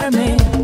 deja de quemarme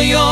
yo.